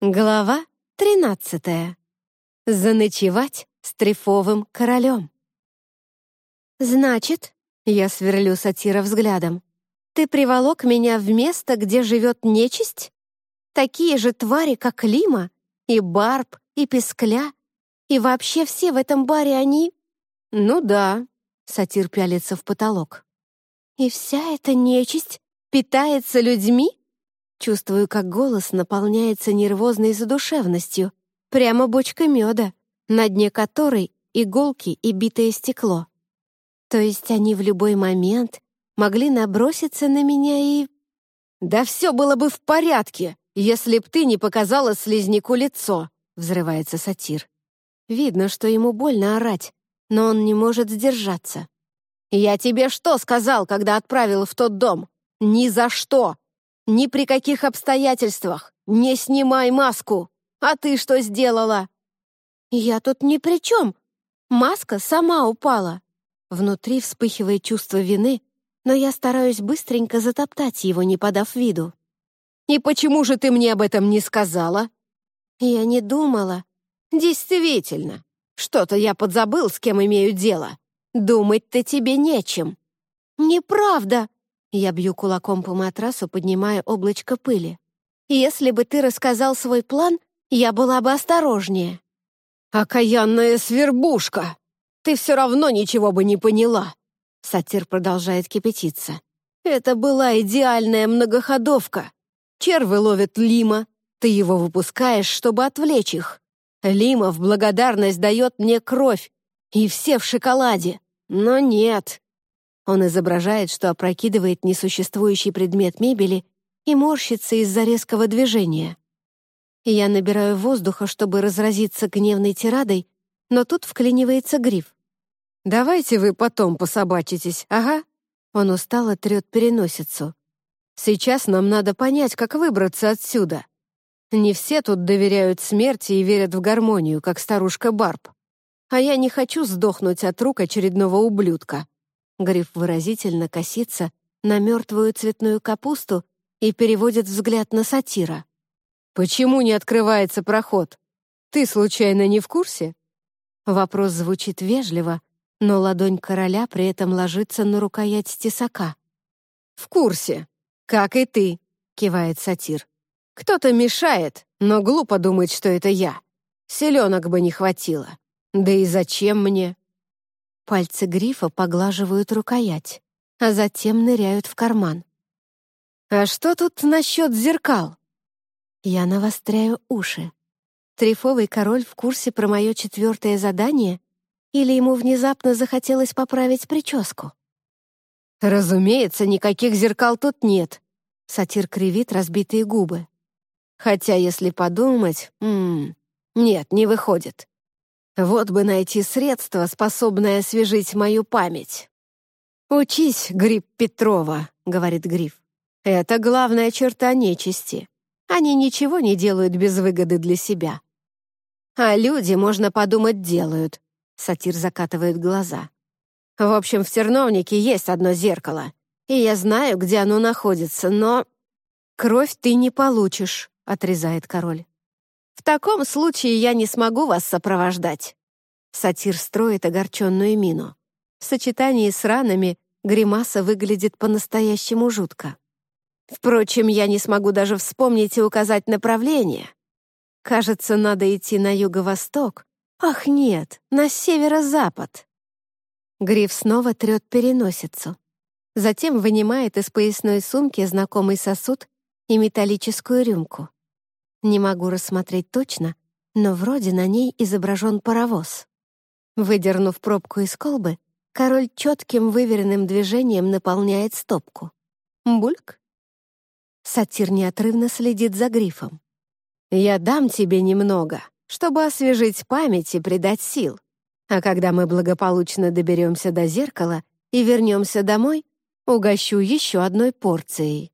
Глава тринадцатая. Заночевать с трефовым королем. «Значит, я сверлю сатира взглядом, ты приволок меня в место, где живет нечисть? Такие же твари, как Лима, и Барб, и Пескля, и вообще все в этом баре они...» «Ну да», — сатир пялится в потолок. «И вся эта нечисть питается людьми?» Чувствую, как голос наполняется нервозной задушевностью, прямо бочка меда, на дне которой иголки и битое стекло. То есть они в любой момент могли наброситься на меня и... «Да все было бы в порядке, если б ты не показала слизняку лицо», — взрывается сатир. Видно, что ему больно орать, но он не может сдержаться. «Я тебе что сказал, когда отправил в тот дом? Ни за что! Ни при каких обстоятельствах! Не снимай маску! А ты что сделала?» «Я тут ни при чем! Маска сама упала!» Внутри вспыхивает чувство вины, но я стараюсь быстренько затоптать его, не подав виду. «И почему же ты мне об этом не сказала?» «Я не думала». «Действительно, что-то я подзабыл, с кем имею дело. Думать-то тебе нечем». «Неправда!» Я бью кулаком по матрасу, поднимая облачко пыли. «Если бы ты рассказал свой план, я была бы осторожнее». «Окаянная свербушка! Ты все равно ничего бы не поняла!» Сатир продолжает кипятиться. «Это была идеальная многоходовка. Червы ловят Лима. Ты его выпускаешь, чтобы отвлечь их. Лима в благодарность дает мне кровь. И все в шоколаде. Но нет, он изображает, что опрокидывает несуществующий предмет мебели и морщится из-за резкого движения. Я набираю воздуха, чтобы разразиться гневной тирадой, но тут вклинивается гриф. «Давайте вы потом пособачитесь, ага?» Он устало трет переносицу. «Сейчас нам надо понять, как выбраться отсюда. Не все тут доверяют смерти и верят в гармонию, как старушка Барб. А я не хочу сдохнуть от рук очередного ублюдка. Гриф выразительно косится на мертвую цветную капусту и переводит взгляд на сатира. «Почему не открывается проход? Ты, случайно, не в курсе?» Вопрос звучит вежливо, но ладонь короля при этом ложится на рукоять тесака. «В курсе, как и ты», — кивает сатир. «Кто-то мешает, но глупо думать, что это я. Селенок бы не хватило. Да и зачем мне?» Пальцы грифа поглаживают рукоять, а затем ныряют в карман. «А что тут насчет зеркал?» Я навостряю уши. Трифовый король в курсе про мое четвертое задание или ему внезапно захотелось поправить прическу? «Разумеется, никаких зеркал тут нет», — сатир кривит разбитые губы. «Хотя, если подумать, м -м, нет, не выходит. Вот бы найти средство, способное освежить мою память. «Учись, Гриб Петрова», — говорит Гриф. «Это главная черта нечисти. Они ничего не делают без выгоды для себя». «А люди, можно подумать, делают», — сатир закатывает глаза. «В общем, в терновнике есть одно зеркало, и я знаю, где оно находится, но...» «Кровь ты не получишь», — отрезает король. В таком случае я не смогу вас сопровождать». Сатир строит огорченную мину. В сочетании с ранами гримаса выглядит по-настоящему жутко. Впрочем, я не смогу даже вспомнить и указать направление. Кажется, надо идти на юго-восток. Ах, нет, на северо-запад. Гриф снова трет переносицу. Затем вынимает из поясной сумки знакомый сосуд и металлическую рюмку. Не могу рассмотреть точно, но вроде на ней изображен паровоз. Выдернув пробку из колбы, король четким выверенным движением наполняет стопку. Бульк. Сатир неотрывно следит за грифом. «Я дам тебе немного, чтобы освежить память и придать сил. А когда мы благополучно доберемся до зеркала и вернемся домой, угощу еще одной порцией».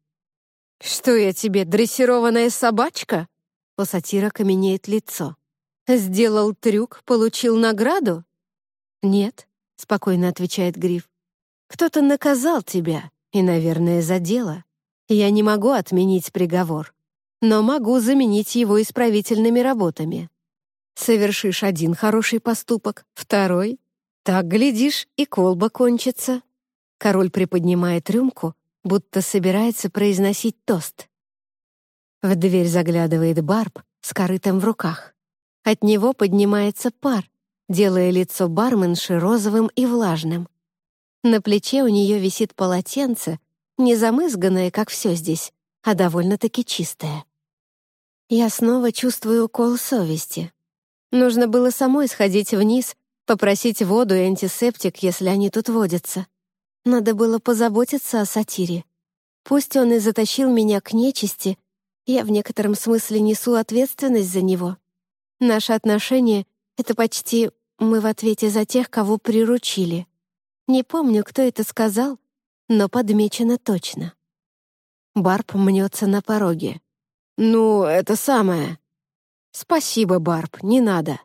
«Что я тебе, дрессированная собачка?» У сатира каменеет лицо. «Сделал трюк, получил награду?» «Нет», — спокойно отвечает Гриф. «Кто-то наказал тебя, и, наверное, за дело. Я не могу отменить приговор. но могу заменить его исправительными работами. Совершишь один хороший поступок, второй. Так, глядишь, и колба кончится. Король приподнимает рюмку, будто собирается произносить тост. В дверь заглядывает Барб с корытом в руках. От него поднимается пар, делая лицо барменши розовым и влажным. На плече у нее висит полотенце, не замызганное, как все здесь, а довольно-таки чистое. Я снова чувствую укол совести. Нужно было самой сходить вниз, попросить воду и антисептик, если они тут водятся. Надо было позаботиться о сатире. Пусть он и затащил меня к нечисти, я в некотором смысле несу ответственность за него. Наши отношения — это почти мы в ответе за тех, кого приручили. Не помню, кто это сказал, но подмечено точно. Барб мнется на пороге. «Ну, это самое». «Спасибо, Барб, не надо».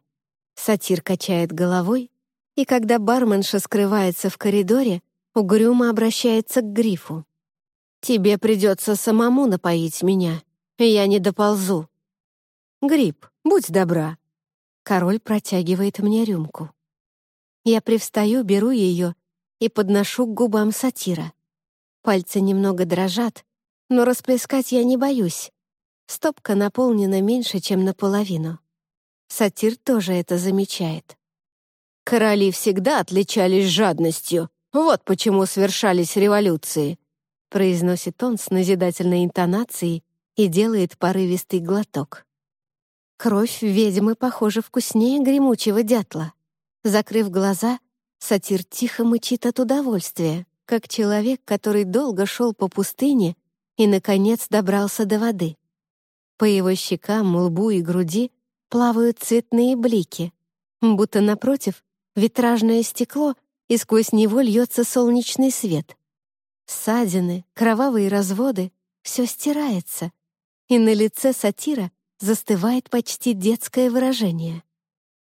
Сатир качает головой, и когда барменша скрывается в коридоре, угрюмо обращается к Грифу. «Тебе придется самому напоить меня, я не доползу». «Гриб, будь добра». Король протягивает мне рюмку. Я привстаю, беру ее и подношу к губам сатира. Пальцы немного дрожат, но расплескать я не боюсь. Стопка наполнена меньше, чем наполовину. Сатир тоже это замечает. Короли всегда отличались жадностью, вот почему совершались революции», — произносит он с назидательной интонацией и делает порывистый глоток. Кровь ведьмы, похоже, вкуснее гремучего дятла. Закрыв глаза, сатир тихо мычит от удовольствия, как человек, который долго шел по пустыне и, наконец, добрался до воды. По его щекам, лбу и груди плавают цветные блики, будто напротив витражное стекло — и сквозь него льется солнечный свет. Ссадины, кровавые разводы — все стирается, и на лице сатира застывает почти детское выражение.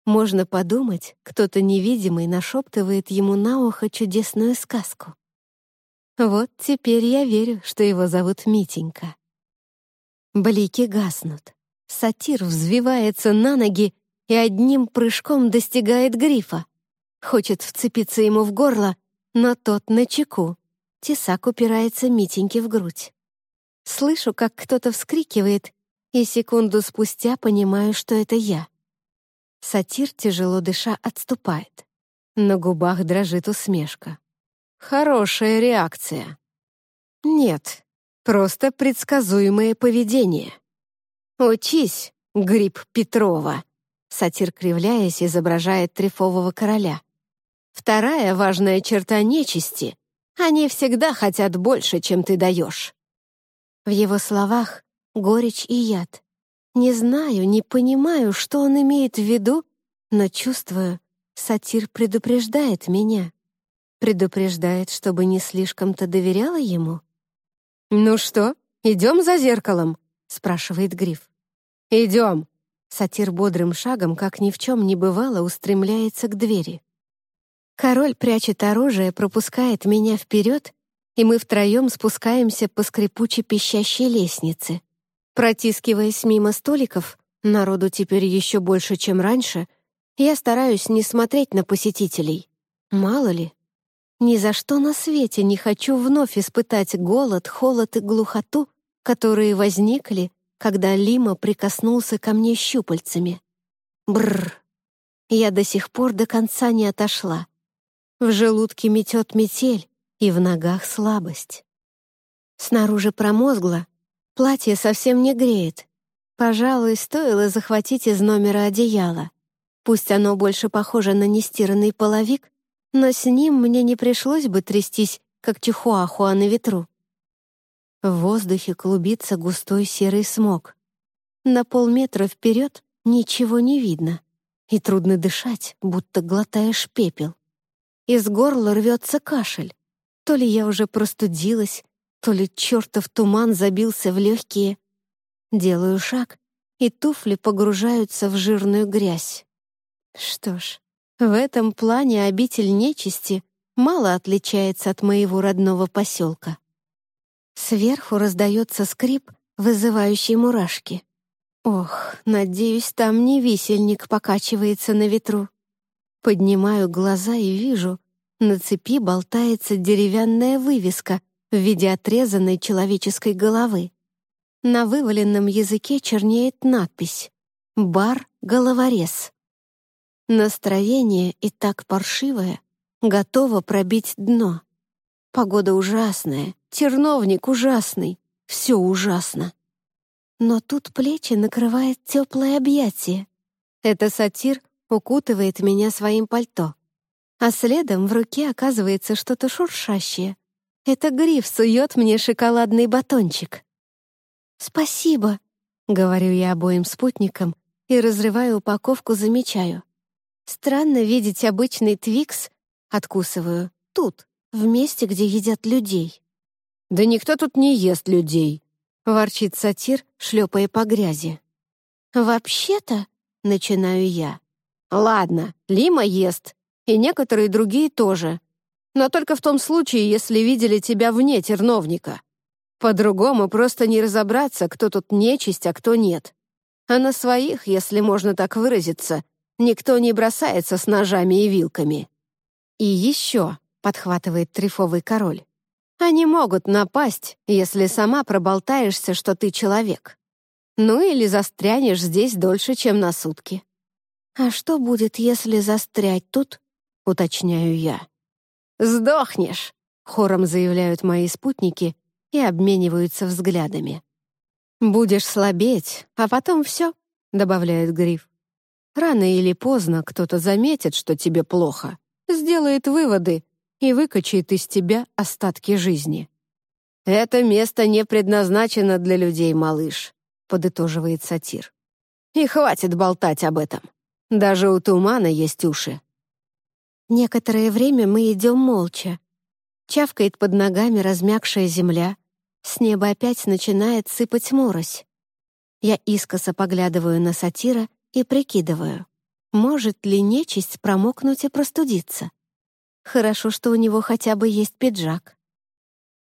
Можно подумать, кто-то невидимый нашептывает ему на ухо чудесную сказку. Вот теперь я верю, что его зовут Митенька. Блики гаснут. Сатир взвивается на ноги и одним прыжком достигает грифа. Хочет вцепиться ему в горло, но тот на чеку. Тесак упирается Митеньке в грудь. Слышу, как кто-то вскрикивает, и секунду спустя понимаю, что это я. Сатир, тяжело дыша, отступает. На губах дрожит усмешка. Хорошая реакция. Нет, просто предсказуемое поведение. «Учись, гриб Петрова!» Сатир, кривляясь, изображает трефового короля. Вторая важная черта нечисти — они всегда хотят больше, чем ты даешь. В его словах горечь и яд. Не знаю, не понимаю, что он имеет в виду, но чувствую, сатир предупреждает меня. Предупреждает, чтобы не слишком-то доверяла ему. «Ну что, идем за зеркалом?» — спрашивает Гриф. «Идем!» Сатир бодрым шагом, как ни в чем не бывало, устремляется к двери. Король прячет оружие, пропускает меня вперед, и мы втроем спускаемся по скрипучей пищащей лестнице. Протискиваясь мимо столиков, народу теперь еще больше, чем раньше, я стараюсь не смотреть на посетителей. Мало ли. Ни за что на свете не хочу вновь испытать голод, холод и глухоту, которые возникли, когда Лима прикоснулся ко мне щупальцами. Бррр. Я до сих пор до конца не отошла. В желудке метет метель, и в ногах слабость. Снаружи промозгло, платье совсем не греет. Пожалуй, стоило захватить из номера одеяло. Пусть оно больше похоже на нестиранный половик, но с ним мне не пришлось бы трястись, как чихуахуа на ветру. В воздухе клубится густой серый смог. На полметра вперед ничего не видно, и трудно дышать, будто глотаешь пепел. Из горла рвется кашель. То ли я уже простудилась, то ли чертов туман забился в легкие. Делаю шаг, и туфли погружаются в жирную грязь. Что ж, в этом плане обитель нечисти мало отличается от моего родного поселка. Сверху раздается скрип, вызывающий мурашки. Ох, надеюсь, там не висельник покачивается на ветру. Поднимаю глаза и вижу, на цепи болтается деревянная вывеска в виде отрезанной человеческой головы. На вываленном языке чернеет надпись «Бар-головорез». Настроение и так паршивое, готово пробить дно. Погода ужасная, терновник ужасный, все ужасно. Но тут плечи накрывает теплое объятие. Это сатир укутывает меня своим пальто. А следом в руке оказывается что-то шуршащее. Это гриф сует мне шоколадный батончик. «Спасибо», — говорю я обоим спутникам и, разрывая упаковку, замечаю. Странно видеть обычный твикс, откусываю, тут, в месте, где едят людей. «Да никто тут не ест людей», — ворчит сатир, шлепая по грязи. «Вообще-то», — начинаю я. «Ладно, Лима ест, и некоторые другие тоже. Но только в том случае, если видели тебя вне терновника. По-другому просто не разобраться, кто тут нечисть, а кто нет. А на своих, если можно так выразиться, Никто не бросается с ножами и вилками. И еще, подхватывает трифовый король, они могут напасть, если сама проболтаешься, что ты человек. Ну или застрянешь здесь дольше, чем на сутки. А что будет, если застрять тут? Уточняю я. Сдохнешь, хором заявляют мои спутники и обмениваются взглядами. Будешь слабеть, а потом все, добавляет Гриф. Рано или поздно кто-то заметит, что тебе плохо, сделает выводы и выкачает из тебя остатки жизни. «Это место не предназначено для людей, малыш», — подытоживает сатир. «И хватит болтать об этом. Даже у тумана есть уши». Некоторое время мы идем молча. Чавкает под ногами размягшая земля. С неба опять начинает сыпать морось. Я искоса поглядываю на сатира и прикидываю, может ли нечисть промокнуть и простудиться. Хорошо, что у него хотя бы есть пиджак.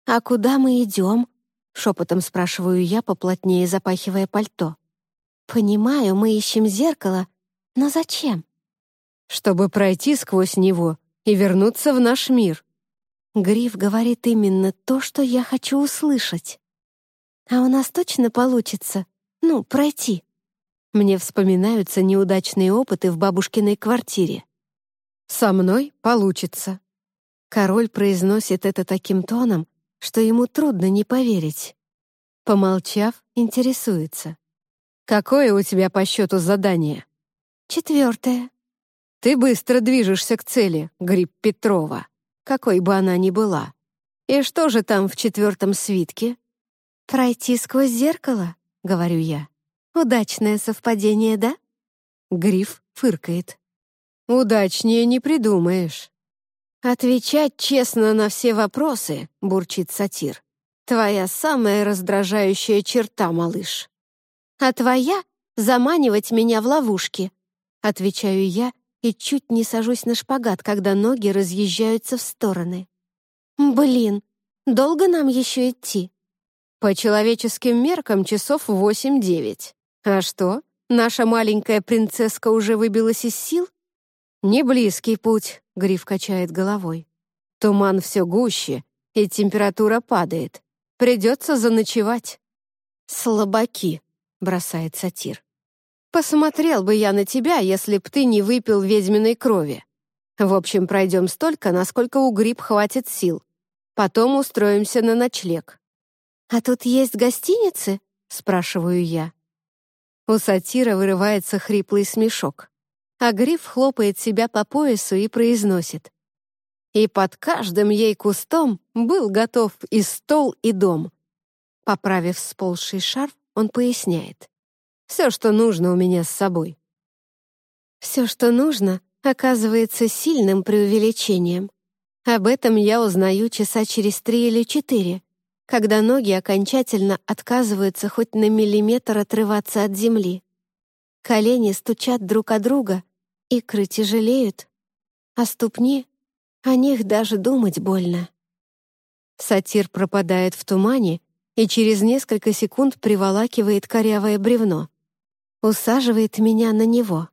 «А куда мы идем?» — шепотом спрашиваю я, поплотнее запахивая пальто. «Понимаю, мы ищем зеркало, но зачем?» «Чтобы пройти сквозь него и вернуться в наш мир». Гриф говорит именно то, что я хочу услышать. «А у нас точно получится? Ну, пройти?» Мне вспоминаются неудачные опыты в бабушкиной квартире. «Со мной получится». Король произносит это таким тоном, что ему трудно не поверить. Помолчав, интересуется. «Какое у тебя по счету задание?» «Четвертое». «Ты быстро движешься к цели, Гриб Петрова, какой бы она ни была. И что же там в четвертом свитке?» «Пройти сквозь зеркало», — говорю я. Удачное совпадение, да? Гриф фыркает. Удачнее не придумаешь. Отвечать честно на все вопросы, бурчит сатир. Твоя самая раздражающая черта, малыш. А твоя — заманивать меня в ловушки. Отвечаю я и чуть не сажусь на шпагат, когда ноги разъезжаются в стороны. Блин, долго нам еще идти? По человеческим меркам часов восемь-девять. А что, наша маленькая принцесска уже выбилась из сил? Не близкий путь, Гриф качает головой. Туман все гуще, и температура падает. Придется заночевать. Слабаки, бросает сатир. Посмотрел бы я на тебя, если б ты не выпил ведьминой крови. В общем, пройдем столько, насколько у Гриб хватит сил. Потом устроимся на ночлег. «А тут есть гостиницы?» — спрашиваю я. У сатира вырывается хриплый смешок, а Гриф хлопает себя по поясу и произносит. И под каждым ей кустом был готов и стол, и дом. Поправив сползший шарф, он поясняет. «Все, что нужно у меня с собой». Все, что нужно, оказывается сильным преувеличением. Об этом я узнаю часа через три или четыре, когда ноги окончательно отказываются хоть на миллиметр отрываться от земли. Колени стучат друг о друга, икры тяжелеют, а ступни, о них даже думать больно. Сатир пропадает в тумане, и через несколько секунд приволакивает корявое бревно. Усаживает меня на него.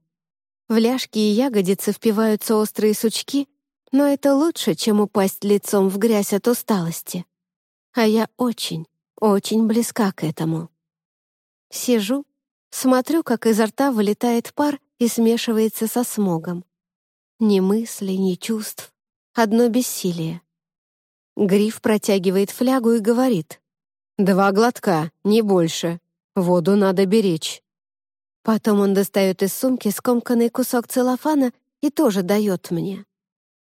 В ляжки и ягодицы впиваются острые сучки, но это лучше, чем упасть лицом в грязь от усталости. А я очень, очень близка к этому. Сижу, смотрю, как изо рта вылетает пар и смешивается со смогом. Ни мыслей, ни чувств, одно бессилие. Гриф протягивает флягу и говорит. «Два глотка, не больше. Воду надо беречь». Потом он достает из сумки скомканный кусок целлофана и тоже дает мне.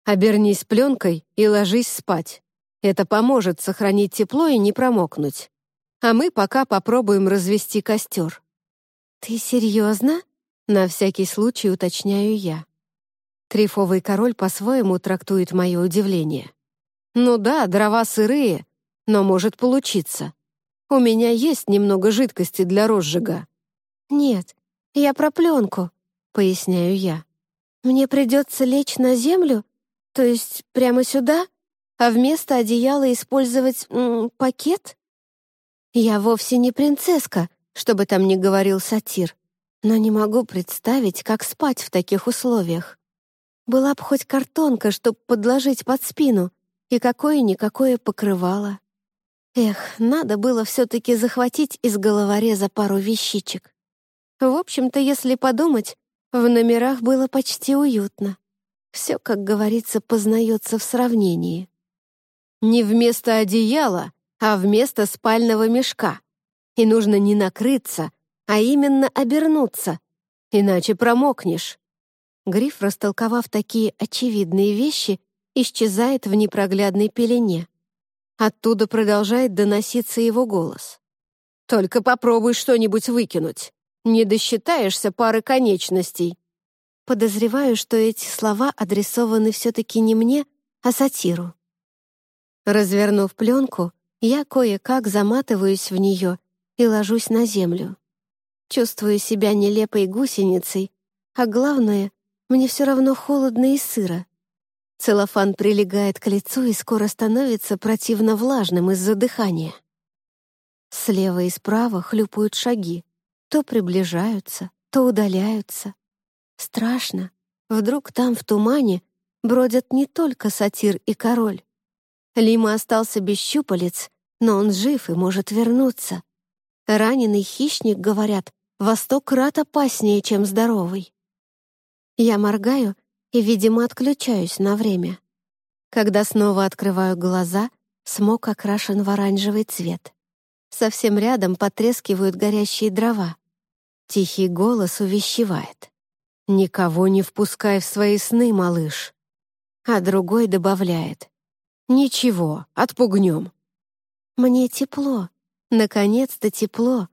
Обернись пленкой и ложись спать. Это поможет сохранить тепло и не промокнуть. А мы пока попробуем развести костер». «Ты серьезно?» — на всякий случай уточняю я. Трифовый король по-своему трактует мое удивление. «Ну да, дрова сырые, но может получиться. У меня есть немного жидкости для розжига». «Нет, я про пленку», — поясняю я. «Мне придется лечь на землю то есть прямо сюда? А вместо одеяла использовать м, пакет? Я вовсе не принцесска, чтобы там не говорил сатир, но не могу представить, как спать в таких условиях. Была бы хоть картонка, чтобы подложить под спину, и какое-никакое покрывало. Эх, надо было все-таки захватить из головореза пару вещичек. В общем-то, если подумать, в номерах было почти уютно. Все, как говорится, познается в сравнении. Не вместо одеяла, а вместо спального мешка. И нужно не накрыться, а именно обернуться, иначе промокнешь. Гриф, растолковав такие очевидные вещи, исчезает в непроглядной пелене. Оттуда продолжает доноситься его голос. «Только попробуй что-нибудь выкинуть. Не досчитаешься пары конечностей. Подозреваю, что эти слова адресованы все-таки не мне, а сатиру. Развернув пленку, я кое-как заматываюсь в нее и ложусь на землю. Чувствую себя нелепой гусеницей, а главное, мне все равно холодно и сыро. Целлофан прилегает к лицу и скоро становится противно влажным из-за дыхания. Слева и справа хлюпают шаги, то приближаются, то удаляются. Страшно. Вдруг там, в тумане, бродят не только сатир и король. Лима остался без щупалец, но он жив и может вернуться. Раненый хищник, говорят, во сто крат опаснее, чем здоровый. Я моргаю и, видимо, отключаюсь на время. Когда снова открываю глаза, смог окрашен в оранжевый цвет. Совсем рядом потрескивают горящие дрова. Тихий голос увещевает. «Никого не впускай в свои сны, малыш». А другой добавляет. «Ничего, отпугнем». «Мне тепло. Наконец-то тепло».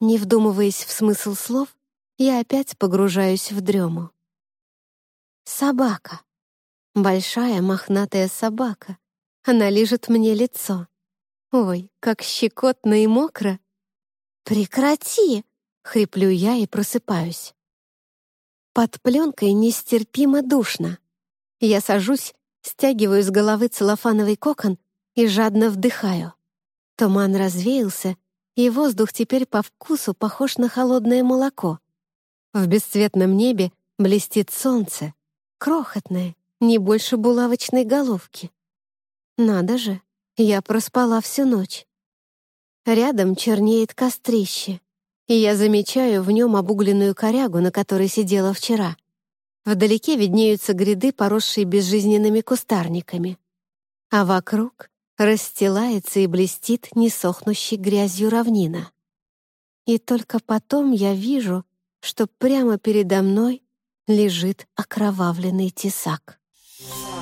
Не вдумываясь в смысл слов, я опять погружаюсь в дрему. Собака. Большая мохнатая собака. Она лижет мне лицо. Ой, как щекотно и мокро. «Прекрати!» — хриплю я и просыпаюсь. Под пленкой нестерпимо душно. Я сажусь, стягиваю с головы целлофановый кокон и жадно вдыхаю. Туман развеялся, и воздух теперь по вкусу похож на холодное молоко. В бесцветном небе блестит солнце, крохотное, не больше булавочной головки. Надо же, я проспала всю ночь. Рядом чернеет кострище и я замечаю в нем обугленную корягу, на которой сидела вчера. Вдалеке виднеются гряды, поросшие безжизненными кустарниками. А вокруг расстилается и блестит несохнущей грязью равнина. И только потом я вижу, что прямо передо мной лежит окровавленный тесак. Thank